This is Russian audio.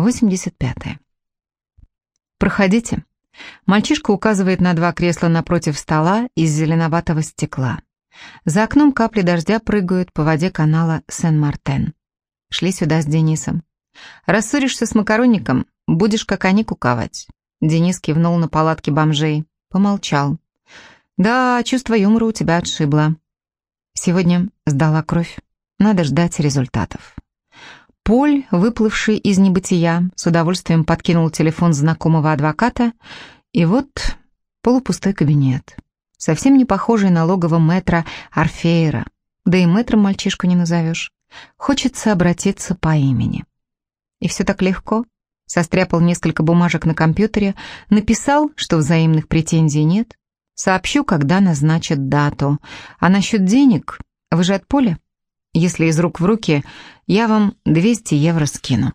85. «Проходите». Мальчишка указывает на два кресла напротив стола из зеленоватого стекла. За окном капли дождя прыгают по воде канала Сен-Мартен. Шли сюда с Денисом. «Рассоришься с макаронником, будешь как они куковать». Денис кивнул на палатки бомжей. Помолчал. «Да, чувство юмора у тебя отшибло. Сегодня сдала кровь. Надо ждать результатов». Поль, выплывший из небытия, с удовольствием подкинул телефон знакомого адвоката, и вот полупустой кабинет, совсем не похожий на логово мэтра Орфеера, да и мэтром мальчишку не назовешь. Хочется обратиться по имени. И все так легко. Состряпал несколько бумажек на компьютере, написал, что взаимных претензий нет. Сообщу, когда назначат дату. А насчет денег, вы же от поля? Если из рук в руки, я вам 200 евро скину.